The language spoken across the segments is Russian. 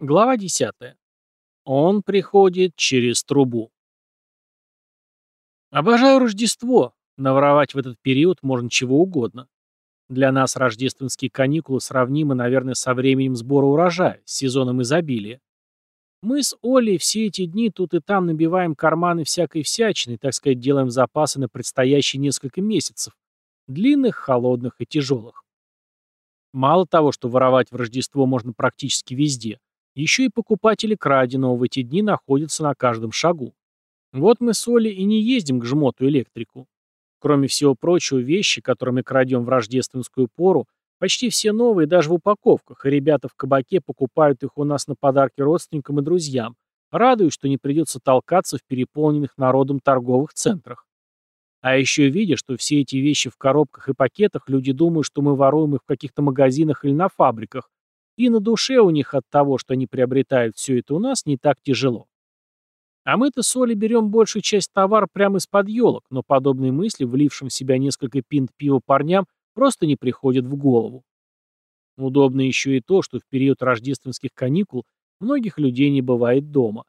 Глава 10. Он приходит через трубу. Обожаю Рождество. Наворовать в этот период можно чего угодно. Для нас рождественские каникулы сравнимы, наверное, со временем сбора урожая, с сезоном изобилия. Мы с Олей все эти дни тут и там набиваем карманы всякой всячины, так сказать, делаем запасы на предстоящие несколько месяцев. Длинных, холодных и тяжелых. Мало того, что воровать в Рождество можно практически везде, еще и покупатели краденого в эти дни находятся на каждом шагу. Вот мы с Олей и не ездим к жмоту-электрику. Кроме всего прочего, вещи, которые мы крадем в рождественскую пору, почти все новые даже в упаковках, и ребята в кабаке покупают их у нас на подарки родственникам и друзьям, радуясь, что не придется толкаться в переполненных народом торговых центрах. А еще видя, что все эти вещи в коробках и пакетах, люди думают, что мы воруем их в каких-то магазинах или на фабриках, и на душе у них от того, что они приобретают все это у нас, не так тяжело. А мы-то с Олей берем большую часть товара прямо из-под елок, но подобные мысли, влившим в себя несколько пинт пива парням, просто не приходят в голову. Удобно еще и то, что в период рождественских каникул многих людей не бывает дома.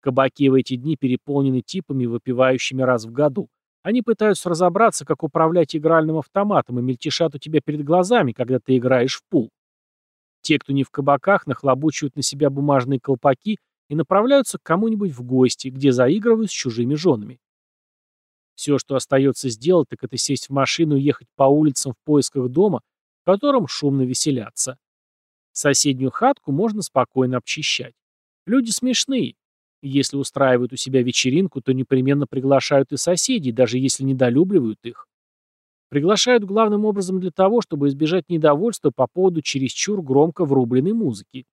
Кабаки в эти дни переполнены типами, выпивающими раз в году. Они пытаются разобраться, как управлять игральным автоматом, и мельтешат у тебя перед глазами, когда ты играешь в пул. Те, кто не в кабаках, нахлобучивают на себя бумажные колпаки и направляются к кому-нибудь в гости, где заигрывают с чужими женами. Все, что остается сделать, так это сесть в машину и ехать по улицам в поисках дома, в котором шумно веселятся. Соседнюю хатку можно спокойно обчищать. Люди смешные. Если устраивают у себя вечеринку, то непременно приглашают и соседей, даже если недолюбливают их. Приглашают главным образом для того, чтобы избежать недовольства по поводу чересчур громко врубленной музыки.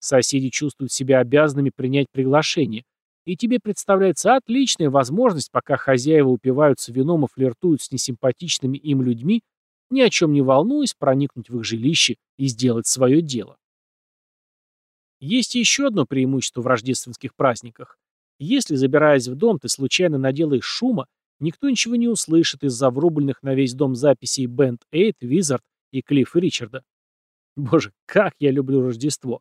Соседи чувствуют себя обязанными принять приглашение, и тебе представляется отличная возможность, пока хозяева упиваются вином и флиртуют с несимпатичными им людьми, ни о чем не волнуясь, проникнуть в их жилище и сделать свое дело. Есть еще одно преимущество в рождественских праздниках. Если, забираясь в дом, ты случайно наделаешь шума, Никто ничего не услышит из-за врубленных на весь дом записей Бенд Эйт, Визард и Клифф Ричарда. Боже, как я люблю Рождество.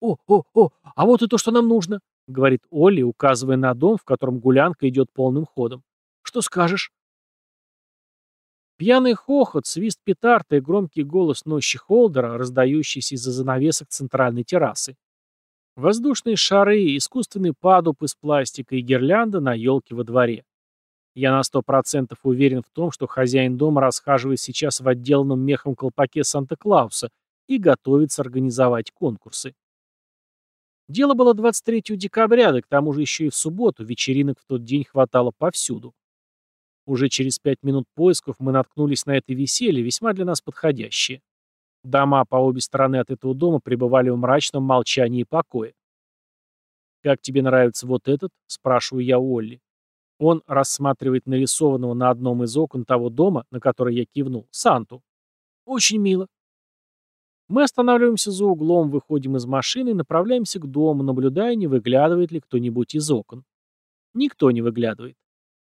«О, о, о, а вот и то, что нам нужно», — говорит Олли, указывая на дом, в котором гулянка идет полным ходом. «Что скажешь?» Пьяный хохот, свист петарда и громкий голос нощи Холдера, раздающийся из-за занавесок центральной террасы. Воздушные шары, искусственный падуб из пластика и гирлянда на елке во дворе. Я на сто процентов уверен в том, что хозяин дома расхаживает сейчас в отделанном мехом колпаке Санта-Клауса и готовится организовать конкурсы. Дело было 23 декабря, да к тому же еще и в субботу, вечеринок в тот день хватало повсюду. Уже через пять минут поисков мы наткнулись на это веселье, весьма для нас подходящее. Дома по обе стороны от этого дома пребывали в мрачном молчании и покое. «Как тебе нравится вот этот?» – спрашиваю я у Олли. Он рассматривает нарисованного на одном из окон того дома, на который я кивнул, Санту. Очень мило. Мы останавливаемся за углом, выходим из машины и направляемся к дому, наблюдая, не выглядывает ли кто-нибудь из окон. Никто не выглядывает.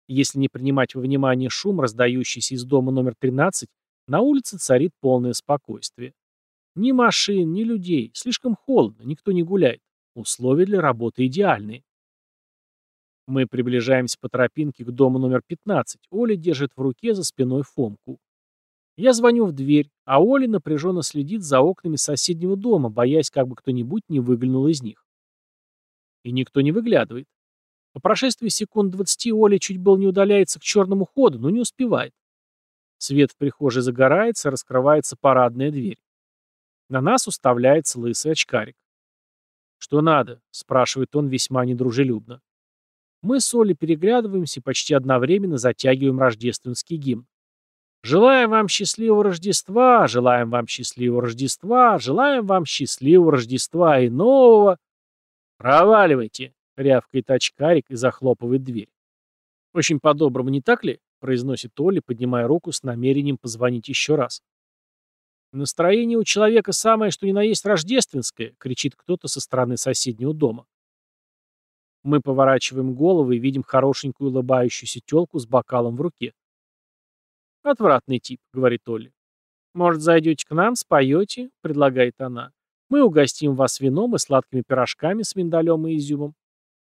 Если не принимать во внимание шум, раздающийся из дома номер 13, на улице царит полное спокойствие. Ни машин, ни людей. Слишком холодно, никто не гуляет. Условия для работы идеальные. Мы приближаемся по тропинке к дому номер 15. Оля держит в руке за спиной Фомку. Я звоню в дверь, а Оля напряженно следит за окнами соседнего дома, боясь, как бы кто-нибудь не выглянул из них. И никто не выглядывает. По прошествии секунд 20 Оля чуть было не удаляется к черному ходу, но не успевает. Свет в прихожей загорается, раскрывается парадная дверь. На нас уставляется лысый очкарик. «Что надо?» – спрашивает он весьма недружелюбно. Мы с Олей переглядываемся и почти одновременно затягиваем рождественский гимн. Желаем вам счастливого Рождества, желаем вам счастливого Рождества, желаем вам счастливого Рождества и нового... Проваливайте, рявкает очкарик и захлопывает дверь. Очень по-доброму, не так ли? произносит Оля, поднимая руку с намерением позвонить еще раз. Настроение у человека самое, что ни на есть рождественское, кричит кто-то со стороны соседнего дома. Мы поворачиваем головы и видим хорошенькую улыбающуюся тёлку с бокалом в руке. «Отвратный тип», — говорит Олли. «Может, зайдете к нам, споете?» — предлагает она. Мы угостим вас вином и сладкими пирожками с миндалем и изюмом.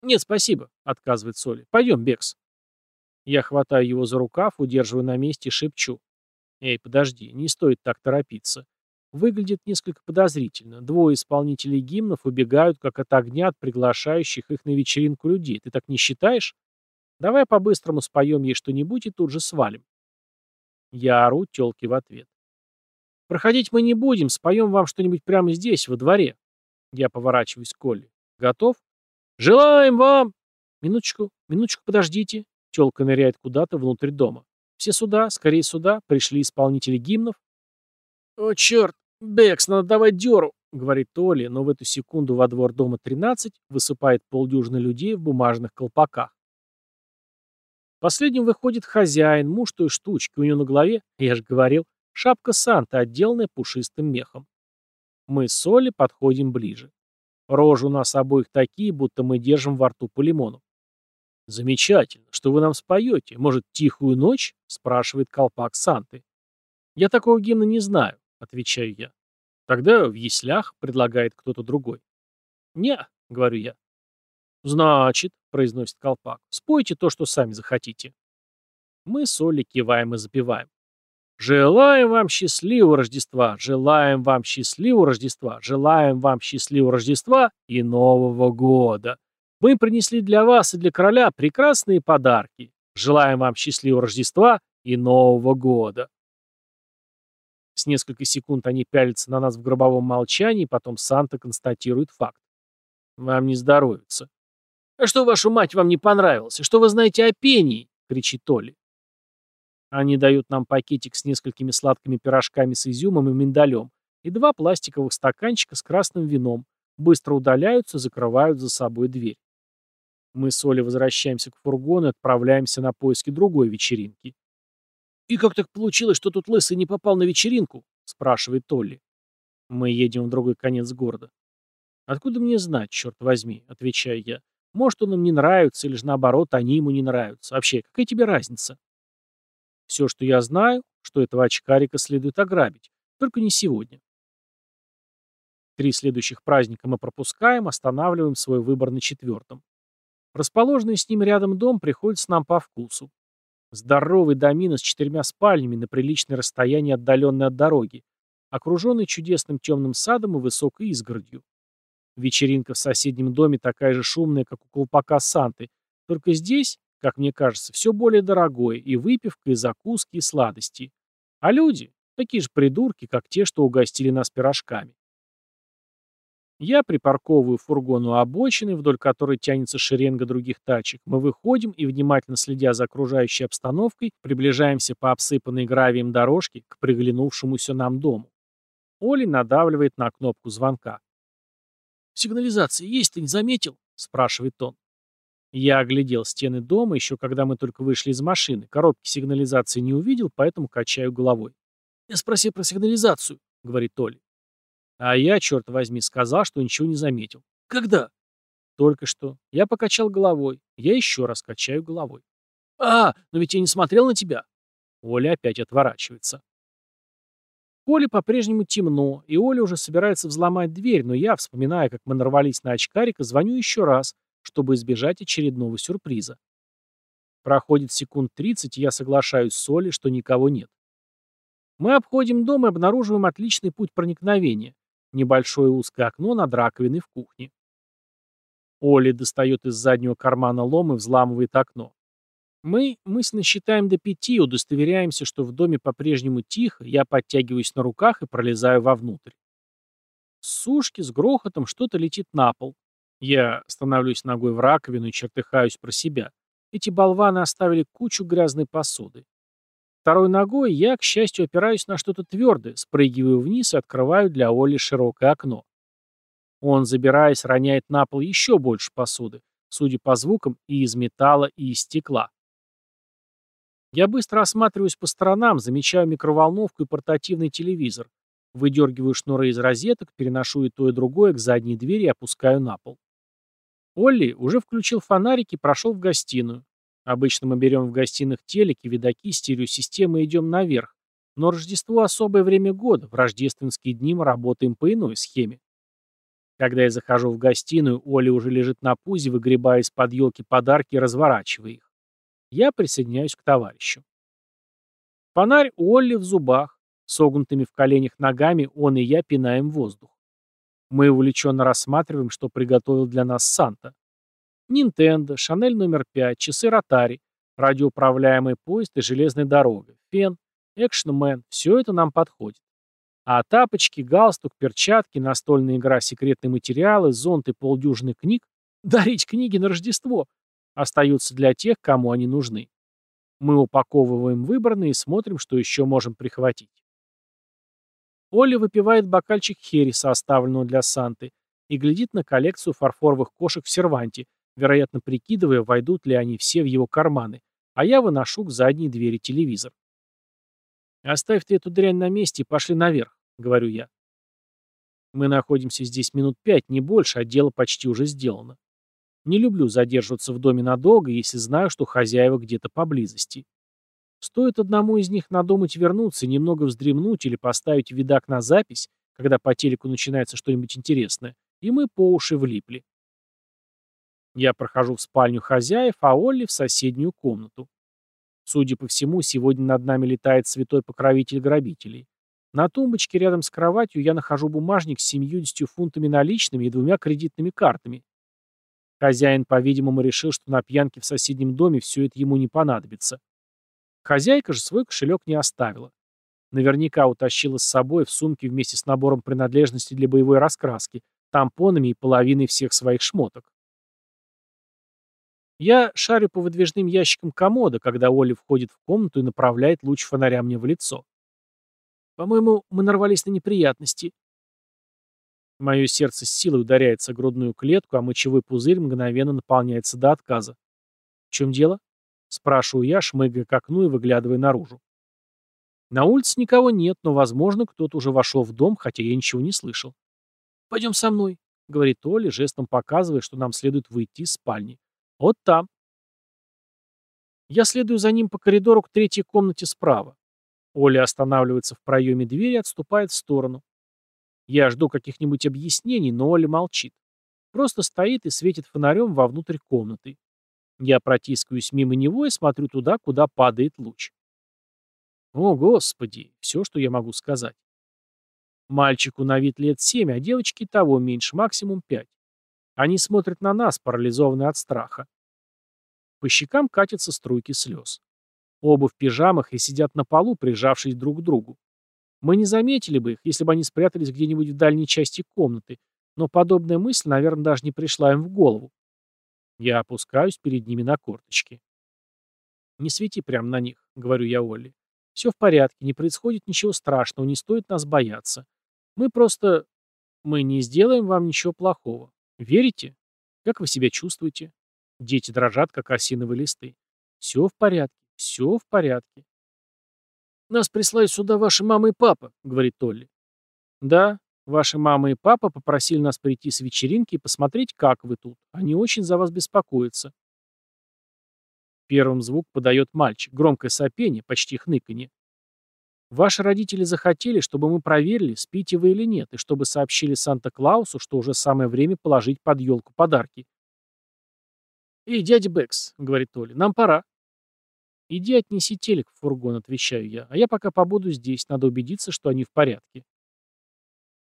Нет, спасибо, отказывает Соли. Пойдем, Бекс. Я хватаю его за рукав, удерживаю на месте и шепчу. Эй, подожди, не стоит так торопиться. Выглядит несколько подозрительно. Двое исполнителей гимнов убегают, как от огня от приглашающих их на вечеринку людей. Ты так не считаешь? Давай по-быстрому споем ей что-нибудь и тут же свалим. Я ору тёлке в ответ. Проходить мы не будем, споем вам что-нибудь прямо здесь, во дворе. Я поворачиваюсь к Колли. Готов? Желаем вам... Минуточку, минуточку, подождите. Тёлка ныряет куда-то внутрь дома. Все сюда, скорее сюда, пришли исполнители гимнов. О, черт, Бекс, надо давать дёру, говорит Толи, но в эту секунду во двор дома 13 высыпает полдюжины людей в бумажных колпаках. Последним выходит хозяин, муж той штучки, у него на голове, я же говорил, шапка Санта, отделанная пушистым мехом. Мы с Соли подходим ближе. Рожи у нас обоих такие, будто мы держим во рту по лимону. «Замечательно. Что вы нам споете? Может, «Тихую ночь?» — спрашивает колпак Санты. «Я такого гимна не знаю», — отвечаю я. «Тогда в яслях», — предлагает кто-то другой. «Не», — говорю я. «Значит», — произносит колпак, — «спойте то, что сами захотите». Мы с Олей киваем и запеваем. «Желаем вам счастливого Рождества! Желаем вам счастливого Рождества! Желаем вам счастливого Рождества и Нового года! Мы принесли для вас и для короля прекрасные подарки. Желаем вам счастливого Рождества и Нового года!» С несколько секунд они пялятся на нас в гробовом молчании, потом Санта констатирует факт. «Вам не здоровится». «А что, вашу мать, вам не понравилось? Что вы знаете о пении?» — кричит Толли. Они дают нам пакетик с несколькими сладкими пирожками с изюмом и миндалем и два пластиковых стаканчика с красным вином, быстро удаляются, закрывают за собой дверь. Мы с Олей возвращаемся к фургону и отправляемся на поиски другой вечеринки. «И как так получилось, что тут лысый не попал на вечеринку?» — спрашивает Толли. Мы едем в другой конец города. «Откуда мне знать, черт возьми?» — отвечаю я. Может, он им не нравится, или же наоборот, они ему не нравятся. Вообще, какая тебе разница? Все, что я знаю, что этого очкарика следует ограбить. Только не сегодня. Три следующих праздника мы пропускаем, останавливаем свой выбор на четвертом. Расположенный с ним рядом дом приходится нам по вкусу. Здоровый домина с четырьмя спальнями на приличное расстояние отдаленной от дороги, окруженный чудесным темным садом и высокой изгородью. Вечеринка в соседнем доме такая же шумная, как у колпака Санты, только здесь, как мне кажется, все более дорогое, и выпивка, и закуски, и сладости. А люди — такие же придурки, как те, что угостили нас пирожками. Я припарковываю фургон у обочины, вдоль которой тянется шеренга других тачек. Мы выходим и, внимательно следя за окружающей обстановкой, приближаемся по обсыпанной гравием дорожке к приглянувшемуся нам дому. Оли надавливает на кнопку звонка. «Сигнализация есть, ты не заметил?» — спрашивает он. Я оглядел стены дома, еще когда мы только вышли из машины. Коробки сигнализации не увидел, поэтому качаю головой. «Я спросил про сигнализацию», — говорит Толи. А я, черт возьми, сказал, что ничего не заметил. «Когда?» «Только что. Я покачал головой. Я еще раз качаю головой». «А, но ведь я не смотрел на тебя». Оля опять отворачивается поле по-прежнему темно, и Оля уже собирается взломать дверь, но я, вспоминая, как мы нарвались на очкарика, звоню еще раз, чтобы избежать очередного сюрприза. Проходит секунд 30, и я соглашаюсь с Олей, что никого нет. Мы обходим дом и обнаруживаем отличный путь проникновения. Небольшое узкое окно над раковиной в кухне. Оля достает из заднего кармана лом и взламывает окно. Мы мысленно считаем до пяти, удостоверяемся, что в доме по-прежнему тихо, я подтягиваюсь на руках и пролезаю вовнутрь. С сушки с грохотом что-то летит на пол. Я становлюсь ногой в раковину и чертыхаюсь про себя. Эти болваны оставили кучу грязной посуды. Второй ногой я, к счастью, опираюсь на что-то твердое, спрыгиваю вниз и открываю для Оли широкое окно. Он, забираясь, роняет на пол еще больше посуды, судя по звукам, и из металла, и из стекла. Я быстро осматриваюсь по сторонам, замечаю микроволновку и портативный телевизор. Выдергиваю шнуры из розеток, переношу и то, и другое к задней двери и опускаю на пол. Олли уже включил фонарик и прошел в гостиную. Обычно мы берем в гостиных телеки, видаки, стереосистемы и идем наверх. Но Рождество – особое время года, в рождественские дни мы работаем по иной схеме. Когда я захожу в гостиную, Оля уже лежит на пузе, выгребая из-под елки подарки и разворачивая их. Я присоединяюсь к товарищу. Фонарь у Олли в зубах. Согнутыми в коленях ногами он и я пинаем воздух. Мы увлеченно рассматриваем, что приготовил для нас Санта. Нинтендо, Шанель номер 5, часы Ротари, радиоуправляемый поезд и железная дорога, фен, экшнмен – все это нам подходит. А тапочки, галстук, перчатки, настольная игра «Секретные материалы», зонт и полдюжины книг – дарить книги на Рождество – остаются для тех, кому они нужны. Мы упаковываем выбранные и смотрим, что еще можем прихватить. Оля выпивает бокальчик Хереса, оставленного для Санты, и глядит на коллекцию фарфоровых кошек в серванте, вероятно прикидывая, войдут ли они все в его карманы, а я выношу к задней двери телевизор. «Оставь ты эту дрянь на месте и пошли наверх. — говорю я. Мы находимся здесь минут пять, не больше, а дело почти уже сделано. Не люблю задерживаться в доме надолго, если знаю, что хозяева где-то поблизости. Стоит одному из них надумать вернуться, немного вздремнуть или поставить видак на запись, когда по телеку начинается что-нибудь интересное, и мы по уши влипли. Я прохожу в спальню хозяев, а Олли в соседнюю комнату. Судя по всему, сегодня над нами летает святой покровитель грабителей. На тумбочке рядом с кроватью я нахожу бумажник с 70 фунтами наличными и двумя кредитными картами. Хозяин, по-видимому, решил, что на пьянке в соседнем доме все это ему не понадобится. Хозяйка же свой кошелек не оставила. Наверняка утащила с собой в сумке вместе с набором принадлежностей для боевой раскраски, тампонами и половиной всех своих шмоток. Я шарю по выдвижным ящикам комода, когда Оля входит в комнату и направляет луч фонаря мне в лицо. По-моему, мы нарвались на неприятности. Мое сердце с силой ударяется о грудную клетку, а мочевой пузырь мгновенно наполняется до отказа. В чем дело? Спрашиваю я, шмыгая к окну и выглядывая наружу. На улице никого нет, но, возможно, кто-то уже вошел в дом, хотя я ничего не слышал. «Пойдем со мной», — говорит Оля, жестом показывая, что нам следует выйти из спальни. «Вот там». Я следую за ним по коридору к третьей комнате справа. Оля останавливается в проеме двери и отступает в сторону. Я жду каких-нибудь объяснений, но Оля молчит. Просто стоит и светит фонарем вовнутрь комнаты. Я протискиваюсь мимо него и смотрю туда, куда падает луч. О, Господи, все, что я могу сказать. Мальчику на вид лет семь, а девочке того меньше, максимум пять. Они смотрят на нас, парализованные от страха. По щекам катятся струйки слез. Оба в пижамах и сидят на полу, прижавшись друг к другу. Мы не заметили бы их, если бы они спрятались где-нибудь в дальней части комнаты, но подобная мысль, наверное, даже не пришла им в голову. Я опускаюсь перед ними на корточки. «Не свети прямо на них», — говорю я Олли. «Все в порядке, не происходит ничего страшного, не стоит нас бояться. Мы просто... Мы не сделаем вам ничего плохого. Верите? Как вы себя чувствуете?» Дети дрожат, как осиновые листы. «Все в порядке. Все в порядке. «Нас прислали сюда ваши мама и папа», — говорит Толли. «Да, ваши мама и папа попросили нас прийти с вечеринки и посмотреть, как вы тут. Они очень за вас беспокоятся». Первым звук подает мальчик, громкое сопение, почти хныканье. Ваши родители захотели, чтобы мы проверили, спите вы или нет, и чтобы сообщили Санта-Клаусу, что уже самое время положить под елку подарки. «Эй, дядя Бэкс», — говорит Толя, — «нам пора». «Иди отнеси телек в фургон», — отвечаю я, «а я пока побуду здесь, надо убедиться, что они в порядке».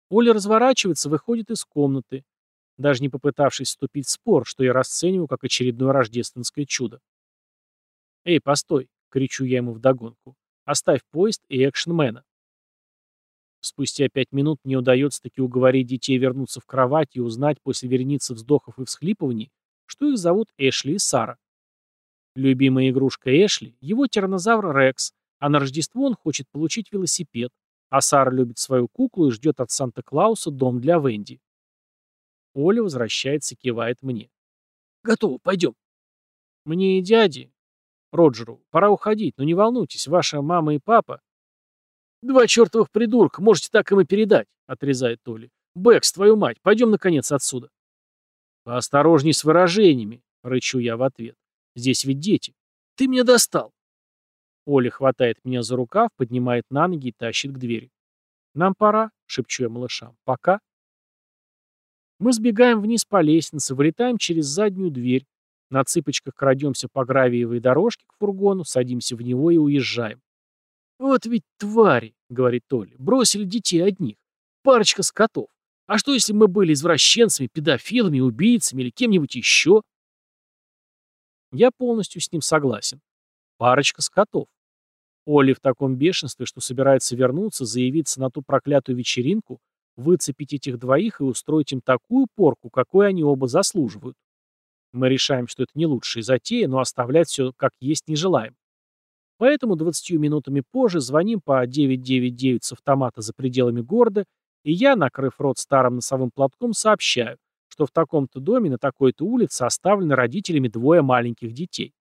Оля разворачивается, выходит из комнаты, даже не попытавшись вступить в спор, что я расцениваю как очередное рождественское чудо. «Эй, постой!» — кричу я ему вдогонку. «Оставь поезд и экшнмена». Спустя пять минут мне удается таки уговорить детей вернуться в кровать и узнать после вереницы вздохов и всхлипываний, что их зовут Эшли и Сара. Любимая игрушка Эшли – его тираннозавр Рекс, а на Рождество он хочет получить велосипед, а Сара любит свою куклу и ждет от Санта-Клауса дом для Венди. Оля возвращается и кивает мне. «Готово, пойдем». «Мне и дяде, Роджеру, пора уходить, но не волнуйтесь, ваша мама и папа...» «Два чертовых придурка, можете так им и передать», — отрезает Толи. «Бэкс, твою мать, пойдем, наконец, отсюда». «Поосторожней с выражениями», — рычу я в ответ. Здесь ведь дети. Ты меня достал. Оля хватает меня за рукав, поднимает на ноги и тащит к двери. «Нам пора», — шепчу я малышам. «Пока». Мы сбегаем вниз по лестнице, вылетаем через заднюю дверь, на цыпочках крадемся по гравиевой дорожке к фургону, садимся в него и уезжаем. «Вот ведь твари», — говорит Толя, — «бросили детей одних. Парочка скотов. А что, если мы были извращенцами, педофилами, убийцами или кем-нибудь еще?» Я полностью с ним согласен. Парочка скотов. Оли в таком бешенстве, что собирается вернуться, заявиться на ту проклятую вечеринку, выцепить этих двоих и устроить им такую порку, какой они оба заслуживают. Мы решаем, что это не лучшая затея, но оставлять все как есть не желаем. Поэтому 20 минутами позже звоним по 999 с автомата за пределами города, и я, накрыв рот старым носовым платком, сообщаю, что в таком-то доме на такой-то улице оставлены родителями двое маленьких детей.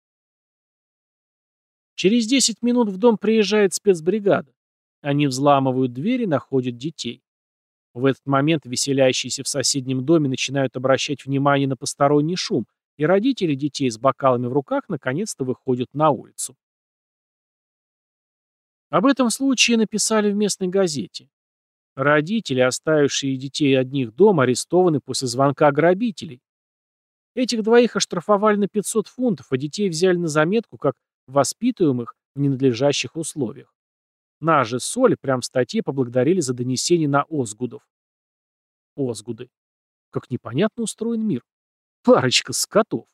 Через 10 минут в дом приезжает спецбригада. Они взламывают двери находят детей. В этот момент веселящиеся в соседнем доме начинают обращать внимание на посторонний шум, и родители детей с бокалами в руках наконец-то выходят на улицу. Об этом случае написали в местной газете. Родители, оставившие детей одних дома, арестованы после звонка грабителей. Этих двоих оштрафовали на 500 фунтов, а детей взяли на заметку как воспитываемых в ненадлежащих условиях. Нас же Соли прям в статье поблагодарили за донесение на Озгудов. Озгуды. Как непонятно устроен мир. Парочка скотов.